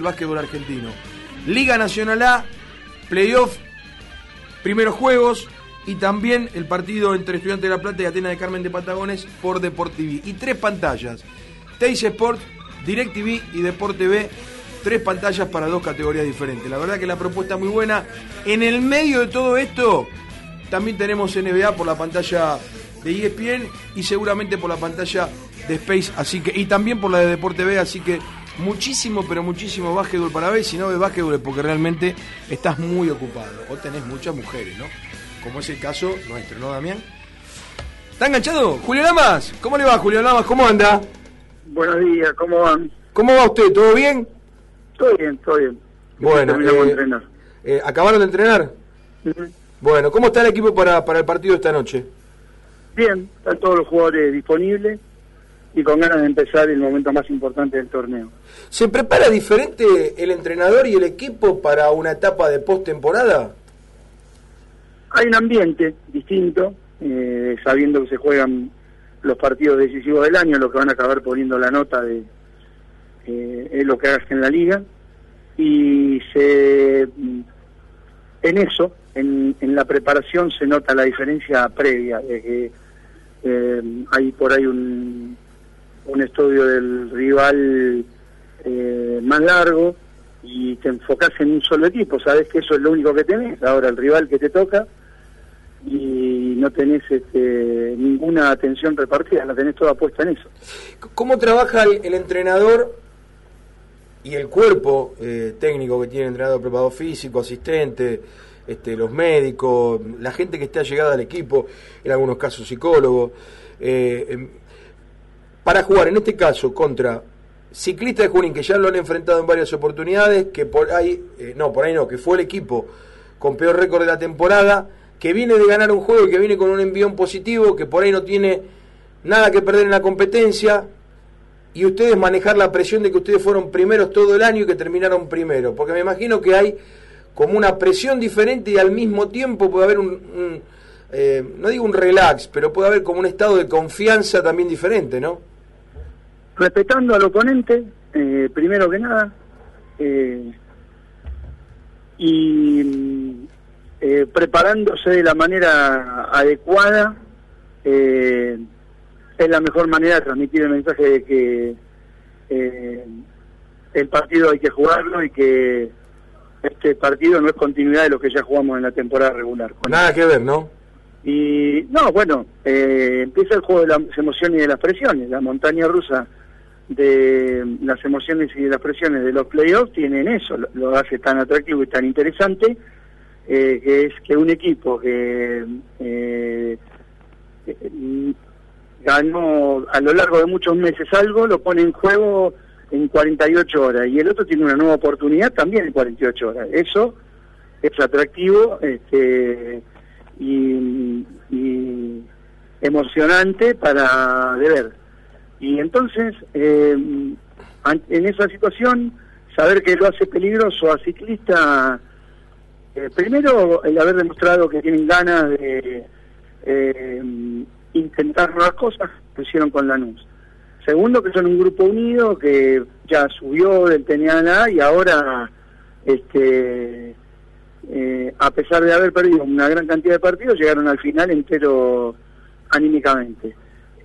el básquetbol argentino. Liga Nacional A, playoff, primeros juegos y también el partido entre Estudiantes de La Plata y Atenas de Carmen de Patagones por Deport TV. Y tres pantallas, Teis Sport, DirecTV y Deport TV, tres pantallas para dos categorías diferentes. La verdad que la propuesta es muy buena. En el medio de todo esto, también tenemos NBA por la pantalla de ESPN y seguramente por la pantalla de Space, así que y también por la de Deport TV, así que muchísimo, pero muchísimo básquetbol para ver. Si no ves básquetbol es porque realmente estás muy ocupado. O tenés muchas mujeres, ¿no? Como es el caso nuestro, ¿no, Damián? ¿Está enganchado? Julio Lamas, ¿cómo le va, Julio Lamas? ¿Cómo anda? Buenos días, ¿cómo van? ¿Cómo va usted? ¿Todo bien? Todo bien, todo bien. Bueno, eh, de entrenar. eh, ¿acabaron de entrenar? Ujú. Bueno, ¿cómo está el equipo para, para el partido esta noche? Bien, están todos los jugadores disponibles y con ganas de empezar el momento más importante del torneo. ¿Se prepara diferente el entrenador y el equipo para una etapa de postemporada? Hay un ambiente distinto, eh, sabiendo que se juegan los partidos decisivos del año, lo que van a acabar poniendo la nota de eh, lo que hagas en la liga, y se en eso, en, en la preparación se nota la diferencia previa, de que eh, hay por ahí un, un estudio del rival eh, más largo y te enfocas en un solo equipo, sabes que eso es lo único que tenés, ahora el rival que te toca y no tenés este, ninguna atención repartida, la tenés toda puesta en eso. ¿Cómo trabaja el, entrenador y el cuerpo eh, técnico que tiene entrenador, preparador físico, asistente, este, los médicos, la gente que está llegada al equipo, en algunos casos psicólogos, eh, em, para jugar en este caso contra ciclistas de Junín que ya lo han enfrentado en varias oportunidades, que por ahí, eh, no, por ahí no, que fue el equipo con peor récord de la temporada, que viene de ganar un juego y que viene con un envión positivo, que por ahí no tiene nada que perder en la competencia, y ustedes manejar la presión de que ustedes fueron primeros todo el año y que terminaron primero, porque me imagino que hay como una presión diferente y al mismo tiempo puede haber un, eh, no digo un relax, pero puede haber como un estado de confianza también diferente, ¿no? Respetando al oponente, eh, primero que nada, eh, y eh, preparándose de la manera adecuada, eh, es la mejor manera de transmitir el mensaje de que el partido hay que jugarlo y que este partido no es continuidad de lo que ya jugamos en la temporada regular. Nada que ver, ¿no? Y no, bueno, eh, empieza el juego de las emociones y de las presiones. La montaña rusa de las emociones y de las presiones de los playoffs tienen eso, lo, hace tan atractivo y tan interesante, eh, que es que un equipo que eh, ganó a lo largo de muchos meses algo, lo pone en juego en 48 horas y el otro tiene una nueva oportunidad también en 48 horas. Eso es atractivo este, y, y emocionante para de ver. Y entonces, eh, en esa situación, saber que lo hace peligroso a ciclista, eh, primero el haber demostrado que tienen ganas de eh, intentar nuevas cosas, lo hicieron con Lanús. Segundo, que son un grupo unido que ya subió del TNA y ahora, este, eh, a pesar de haber perdido una gran cantidad de partidos, llegaron al final entero anímicamente.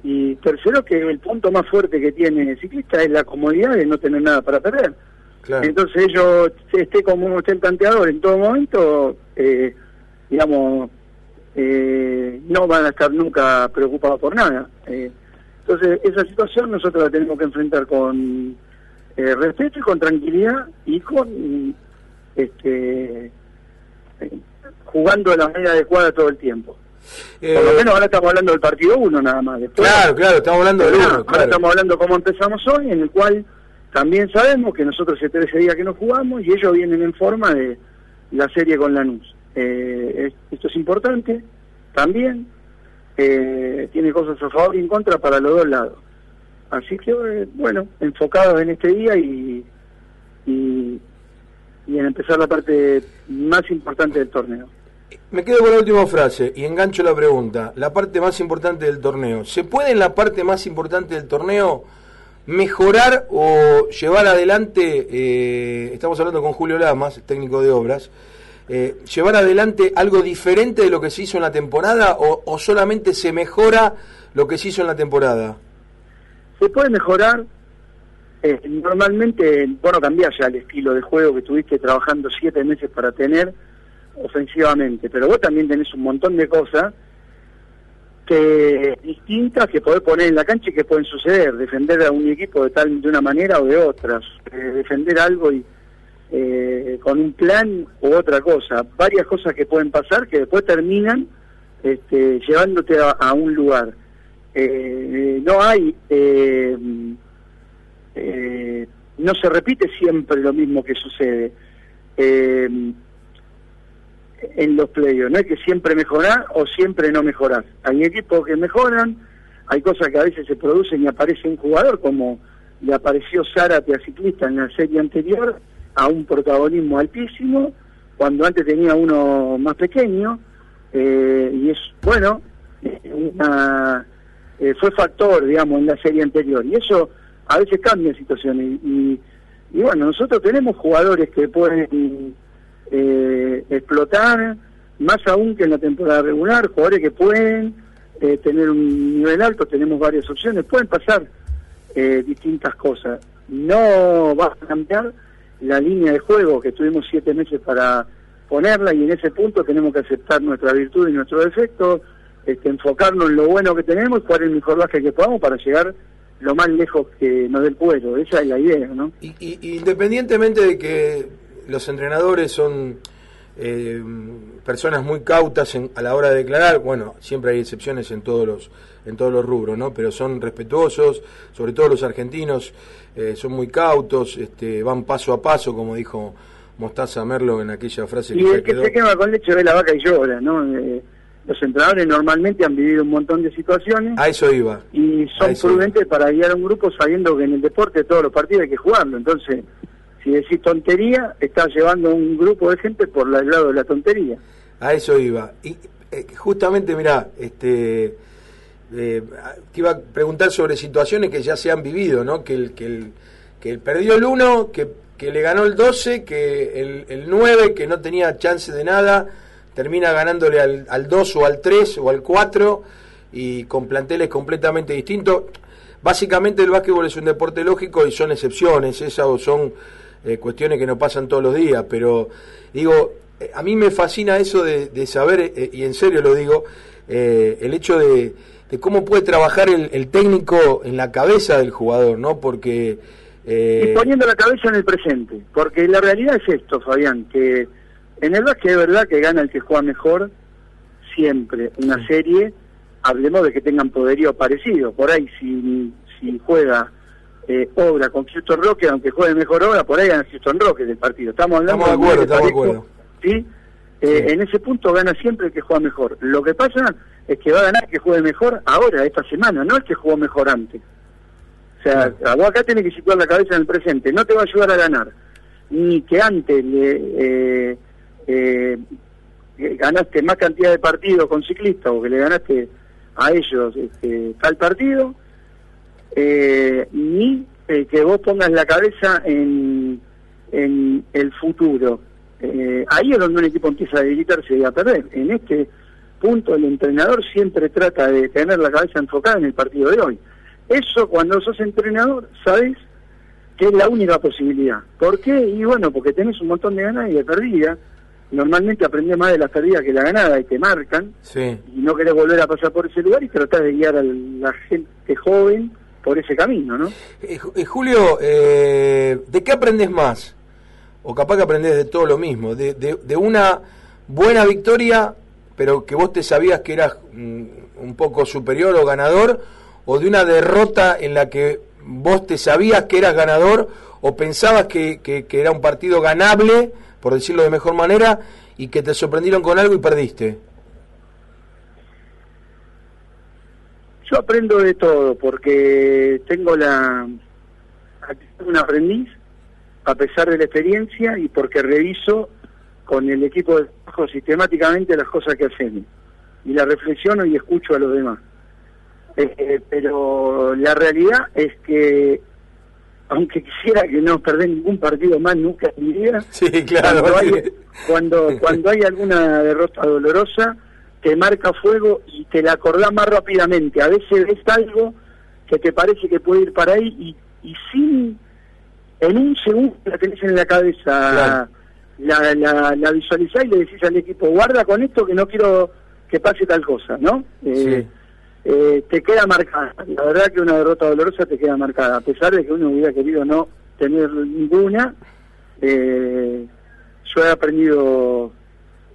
Y tercero, que el punto más fuerte que tiene el ciclista es la comodidad de no tener nada para perder. Claro. Entonces ellos, esté como esté el tanteador en todo momento, eh, digamos, eh, no van a estar nunca preocupados por nada. Eh, entonces esa situación nosotros la tenemos que enfrentar con eh, respeto y con tranquilidad y con este eh, jugando de la manera adecuada todo el tiempo. Eh, Por lo menos ahora estamos hablando del partido uno nada más. Después, claro, claro, estamos hablando del Claro, uno, ahora claro. estamos hablando cómo empezamos hoy, en el cual también sabemos que nosotros hace 13 días que no jugamos y ellos vienen en forma de la serie con Lanús. Eh, es- esto es importante también, eh, tiene cosas a favor y en contra para los dos lados. Así que, eh, bueno, enfocados en este día y, y, y en empezar la parte más importante del torneo. Me quedo con la última frase y engancho la pregunta. La parte más importante del torneo. ¿Se puede en la parte más importante del torneo mejorar o llevar adelante, eh, estamos hablando con Julio Lamas, técnico de obras, eh, llevar adelante algo diferente de lo que se hizo en la temporada o, solamente se mejora lo que se hizo en la temporada? Se puede mejorar. Eh, normalmente, bueno, cambias ya el estilo de juego que tuviste trabajando siete meses para tener ofensivamente, pero vos también tenés un montón de cosas que distintas que podés poner en la cancha y que pueden suceder, defender a un equipo de tal de una manera o de otras, eh, defender algo y eh, con un plan u otra cosa, varias cosas que pueden pasar que después terminan este, llevándote a, un lugar. Eh, no hay, no se repite siempre lo mismo que sucede en los playoffs. No hay que siempre mejorar o siempre no mejorar. Hay equipos que mejoran, hay cosas que a veces se producen y aparece un jugador, como le apareció Zárate a ciclista en la serie anterior, a un protagonismo altísimo, cuando antes tenía uno más pequeño, eh, y es, bueno, una, eh, fue factor, digamos, en la serie anterior. Y eso a veces cambia situaciones. Y, y bueno, nosotros tenemos jugadores que pueden eh, explotar, más aún que en la temporada regular, jugadores que pueden eh, tener un nivel alto, tenemos varias opciones, pueden pasar eh, distintas cosas. No va a cambiar la línea de juego que tuvimos siete meses para ponerla y en ese punto tenemos que aceptar nuestra virtud y nuestro defecto, este, enfocarnos en lo bueno que tenemos y jugar el mejor básquet que podamos para llegar lo más lejos que nos dé el pueblo. Esa es la idea, ¿no? y independientemente de que los entrenadores son eh, personas muy cautas a la hora de declarar, bueno, siempre hay excepciones en todos los en todos los rubros, ¿no? Pero son respetuosos, sobre todo los argentinos eh, son muy cautos, este, van paso a paso, como dijo Mostaza Merlo en aquella frase. Y el que se quema con leche ve la vaca y llora, ¿no? Eh, los entrenadores normalmente han vivido un montón de situaciones. A eso iba. Y son prudentes para guiar a un grupo sabiendo que en el deporte todos los partidos hay que jugarlo. Entonces, si decís tontería, estás llevando un grupo de gente por el lado de la tontería. A eso iba. Y eh, justamente, mirá, este, eh, te iba a preguntar sobre situaciones que ya se han vivido, ¿no? Que el, que el, que perdió el 1, que, que, le ganó el 12, que el, el 9, que no tenía chance de nada, termina ganándole al, al 2 o al 3 o al 4 y con planteles completamente distintos. Básicamente el básquetbol es un deporte lógico y son excepciones, esas son eh, cuestiones que no pasan todos los días, pero digo, eh, a mí me fascina eso de, saber, eh, y en serio lo digo, el hecho de, cómo puede trabajar el, técnico en la cabeza del jugador, ¿no? Porque... y poniendo la cabeza en el presente, porque la realidad es esto, Fabián, que en el básquet es verdad que gana el que juega mejor siempre una serie, hablemos de que tengan poderío parecido, por ahí si, si juega eh, obra con Houston Rocket, aunque juegue mejor obra, por ahí gana Houston Rocket del partido. Estamos hablando de acuerdo, estamos de acuerdo. Eh, ¿sí? En ese punto gana siempre el que juega mejor. Lo que pasa es que va a ganar el que juegue mejor ahora, esta semana, no el que jugó mejor antes. O sea, vos acá tenés que situar la cabeza en el presente. No te va a ayudar a ganar. Ni que antes le, eh, ganaste más cantidad de partidos con ciclistas o que le ganaste a ellos este, tal partido, eh, ni eh, que vos pongas la cabeza en, en el futuro. Eh, ahí es donde un equipo empieza a debilitarse y a perder. En este punto el entrenador siempre trata de tener la cabeza enfocada en el partido de hoy. Eso cuando sos entrenador, sabes que es la única posibilidad. ¿Por qué? Y bueno, porque tenés un montón de ganas y de perdidas. Normalmente aprendés más de las perdidas que la ganada y te marcan. Y no querés volver a pasar por ese lugar y tratás de guiar a la gente joven por ese camino, ¿no? Eh, eh, Julio, eh, ¿de qué aprendes más? O capaz que aprendes de todo lo mismo, de, de, una buena victoria, pero que vos te sabías que eras mm, un poco superior o ganador, o de una derrota en la que vos te sabías que eras ganador o pensabas que, que, que era un partido ganable, por decirlo de mejor manera, y que te sorprendieron con algo y perdiste. Yo aprendo de todo porque tengo la un aprendiz a pesar de la experiencia y porque reviso con el equipo de trabajo sistemáticamente las cosas que hacemos y la reflexiono y escucho a los demás. Eh, pero la realidad es que aunque quisiera que no perder ningún partido más nunca en mi vida, sí, claro, cuando, hay, cuando, cuando hay alguna derrota dolorosa, te marca fuego y te la acordás más rápidamente. A veces ves algo que te parece que puede ir para ahí y, y sin, en un segundo la tenés en la cabeza, la, la, la visualizás y le decís al equipo, guarda con esto que no quiero que pase tal cosa, ¿no? Eh, eh, te queda marcada. La verdad que una derrota dolorosa te queda marcada, a pesar de que uno hubiera querido no tener ninguna. Eh, yo he aprendido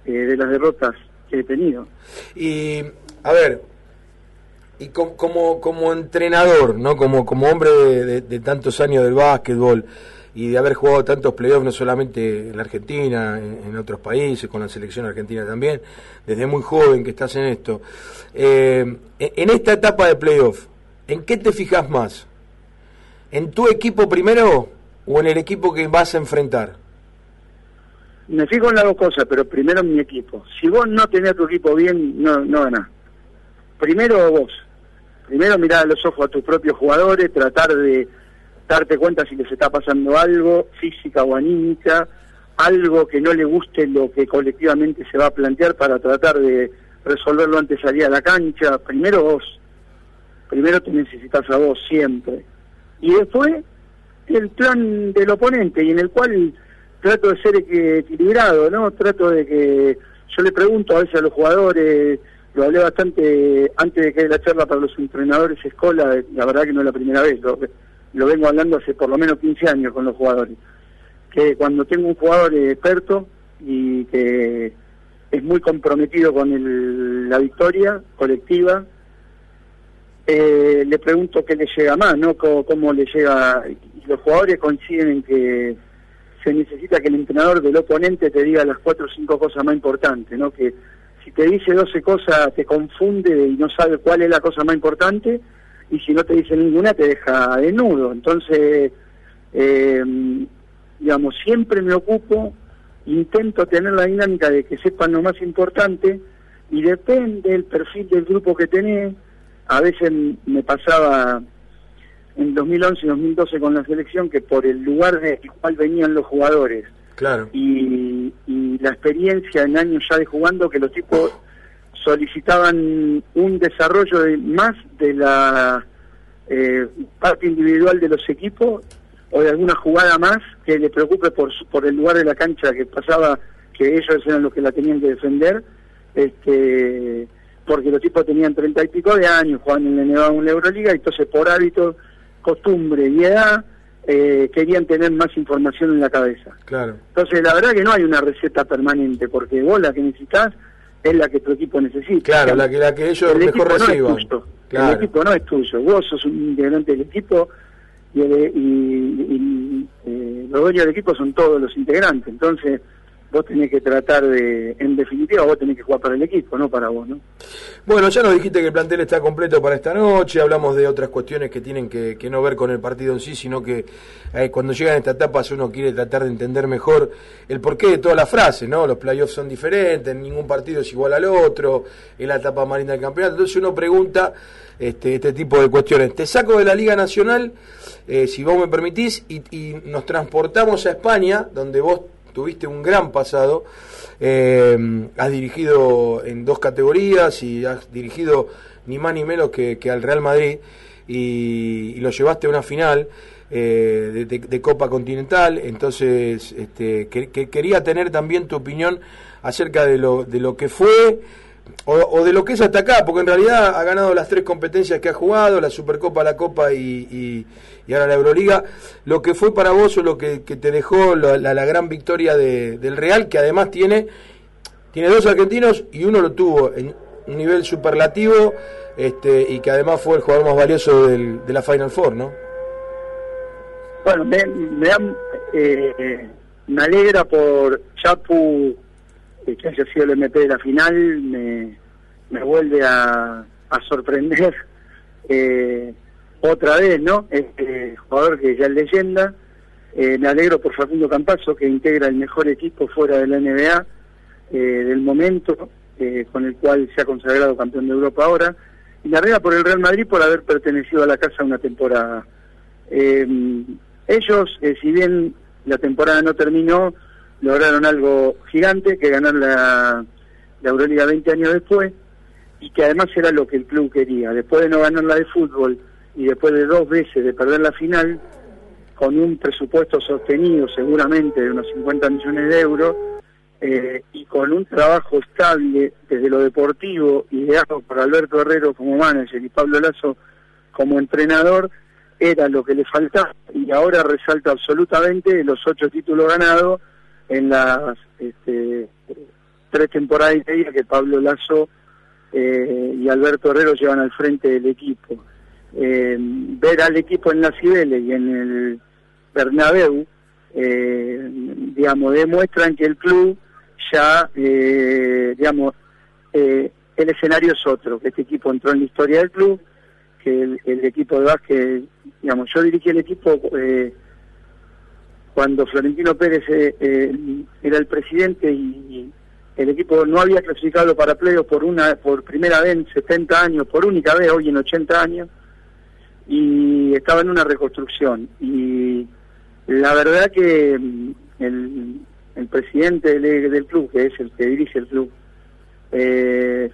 de las derrotas que he tenido. Y, a ver, y como, como, entrenador, ¿no? Como, como hombre de, tantos años del básquetbol y de haber jugado tantos playoffs, no solamente en la Argentina, en, otros países, con la selección argentina también, desde muy joven que estás en esto. Eh, en esta etapa de playoff, ¿en qué te fijas más? ¿En tu equipo primero o en el equipo que vas a enfrentar? Me fijo en las dos cosas, pero primero en mi equipo. Si vos no tenés tu equipo bien, no, no ganás. Primero vos. Primero mirar a los ojos a tus propios jugadores, tratar de darte cuenta si les está pasando algo, física o anímica, algo que no le guste lo que colectivamente se va a plantear para tratar de resolverlo antes de salir a la cancha. Primero vos. Primero te necesitas a vos siempre. Y después el plan del oponente y en el cual trato de ser equilibrado, ¿no? Trato de que yo le pregunto a veces a los jugadores, lo hablé bastante antes de que la charla para los entrenadores escola, la verdad que no es la primera vez, lo, lo vengo hablando hace por lo menos 15 años con los jugadores, que cuando tengo un jugador experto y que es muy comprometido con el, la victoria colectiva, eh, le pregunto qué le llega más, ¿no? Cómo, cómo le llega, y los jugadores coinciden en que se necesita que el entrenador del oponente te diga las cuatro o cinco cosas más importantes, ¿no? Que si te dice 12 cosas te confunde y no sabe cuál es la cosa más importante y si no te dice ninguna te deja desnudo. Entonces, eh, digamos, siempre me ocupo, intento tener la dinámica de que sepan lo más importante y depende del perfil del grupo que tenés. A veces me pasaba en 2011 y 2012 con la selección que por el lugar del cual venían los jugadores claro. y, la experiencia en años ya de jugando que los tipos solicitaban un desarrollo de, más de la eh, parte individual de los equipos o de alguna jugada más que le preocupe por, por el lugar de la cancha que pasaba que ellos eran los que la tenían que defender este porque los tipos tenían treinta y pico de años jugaban en la NBA en la Euroliga y entonces por hábito costumbre y edad, eh, querían tener más información en la cabeza. Claro. Entonces, la verdad que no hay una receta permanente, porque vos la que necesitas es la que tu equipo necesita. Claro, la que, la que ellos el mejor reciban. El equipo no es tuyo, vos sos un integrante del equipo y, y, eh, los dueños del equipo son todos los integrantes. Entonces, vos tenés que tratar de, en definitiva, vos tenés que jugar para el equipo, no para vos, ¿no? Bueno, ya nos dijiste que el plantel está completo para esta noche, hablamos de otras cuestiones que tienen que, no ver con el partido en sí, sino que eh, cuando llegan a esta etapa uno quiere tratar de entender mejor el porqué de toda la frase, ¿no? Los playoffs son diferentes, ningún partido es igual al otro, es la etapa marina del campeonato, entonces uno pregunta este, este tipo de cuestiones. Te saco de la Liga Nacional, eh, si vos me permitís, y, y nos transportamos a España, donde vos tuviste un gran pasado, eh, has dirigido en dos categorías y has dirigido ni más ni menos que, al Real Madrid y, lo llevaste a una final. Eh, de, Copa Continental, entonces este, que, quería tener también tu opinión acerca de lo, de lo que fue o, de lo que es hasta acá, porque en realidad ha ganado las tres competencias que ha jugado, la Supercopa, la Copa y, y, ahora la Euroliga. Lo que fue para vos o lo que, te dejó la, la, gran victoria de, del Real, que además tiene, tiene dos argentinos y uno lo tuvo en un nivel superlativo este, y que además fue el jugador más valioso del, de la Final Four, ¿no? Bueno, me, me, eh, me alegra por Chapu que haya sido el MP de la final me, me vuelve a, sorprender eh, otra vez, ¿no? Este jugador que ya es leyenda. Eh, me alegro por Facundo Campazo, que integra el mejor equipo fuera de la NBA eh, del momento, con el cual se ha consagrado campeón de Europa ahora. Y me alegra por el Real Madrid por haber pertenecido a la casa una temporada. Ellos, eh, si bien la temporada no terminó, lograron algo gigante, que ganar la, la Euroliga 20 años después, y que además era lo que el club quería. Después de no ganar la de fútbol y después de dos veces de perder la final, con un presupuesto sostenido seguramente de unos 50 millones de euros, eh, y con un trabajo estable desde lo deportivo, ideado por Alberto Herrero como manager y Pablo Lazo como entrenador, era lo que le faltaba y ahora resalta absolutamente los ocho títulos ganados en las este, tres temporadas y media que Pablo Lazo eh, y Alberto Herrero llevan al frente del equipo. Eh, ver al equipo en la Cibeles y en el Bernabéu, digamos, demuestran que el club ya, eh, digamos, eh, el escenario es otro, que este equipo entró en la historia del club, que el, equipo de básquet, digamos, yo dirigí el equipo eh, cuando Florentino Pérez era el presidente y, el equipo no había clasificado para playoffs por una por primera vez en 70 años, por única vez hoy en 80 años, y estaba en una reconstrucción. Y la verdad que mm, el, el presidente del, club, que es el que dirige el club, eh,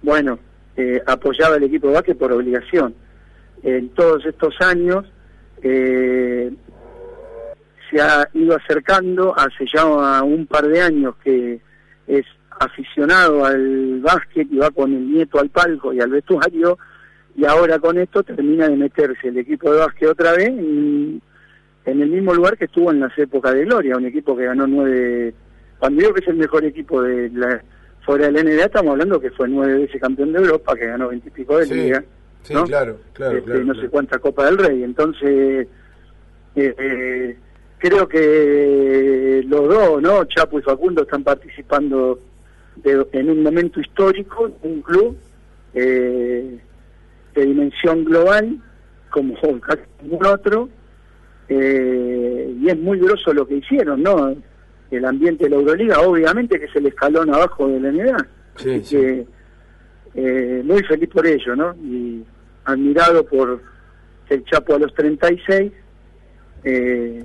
bueno, eh, apoyaba al equipo de por obligación. En todos estos años eh, se ha ido acercando, hace ya un par de años que es aficionado al básquet y va con el nieto al palco y al vestuario, y ahora con esto termina de meterse el equipo de básquet otra vez en el mismo lugar que estuvo en las épocas de Gloria, un equipo que ganó nueve, cuando digo que es el mejor equipo de la, fuera del NBA, estamos hablando que fue nueve veces campeón de Europa, que ganó veintipico de liga. Sí, claro, claro, este, No sé cuánta Copa del Rey, entonces eh, eh, creo que los dos, ¿no? Chapo y Facundo están participando en un momento histórico, un club eh, de dimensión global, como casi ningún otro, eh, y es muy groso lo que hicieron, ¿no? El ambiente de la Euroliga, obviamente que es el escalón abajo de la NBA. Sí, Que, eh, muy feliz por ello, ¿no? Y admirado por el Chapo a los 36 eh,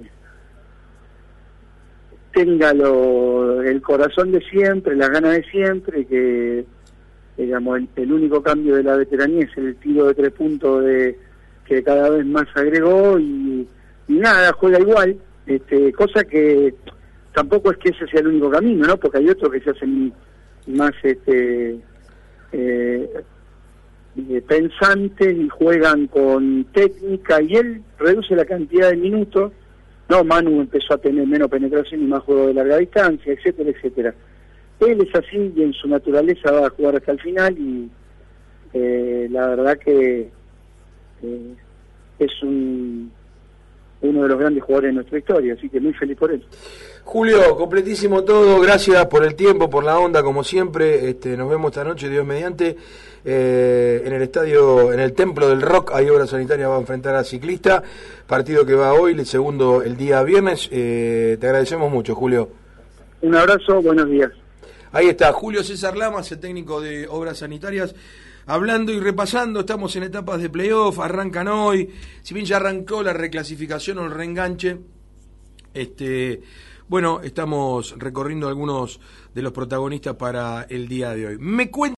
tenga el corazón de siempre, la gana de siempre, que digamos el, único cambio de la veteranía es el tiro de tres puntos de que cada vez más agregó y y nada, juega igual, este, cosa que tampoco es que ese sea el único camino, ¿no? Porque hay otros que se hacen más este eh, pensantes y juegan con técnica y él reduce la cantidad de minutos. No, Manu empezó a tener menos penetración y más juego de larga distancia, etcétera, etcétera. Él es así y en su naturaleza va a jugar hasta el final y eh, la verdad que es un uno de los grandes jugadores de nuestra historia, así que muy feliz por él. Julio, completísimo todo, gracias por el tiempo, por la onda, como siempre, este, nos vemos esta noche, Dios mediante, eh, en el estadio, en el Templo del Rock, hay obra sanitaria, va a enfrentar a Ciclista, partido que va hoy, el segundo el día viernes, eh, te agradecemos mucho, Julio. Un abrazo, buenos días. Ahí está, Julio César Lamas, el técnico de Obras Sanitarias hablando y repasando, estamos en etapas de playoff, arrancan hoy, si bien ya arrancó la reclasificación o el reenganche, este, bueno, estamos recorriendo algunos de los protagonistas para el día de hoy. Me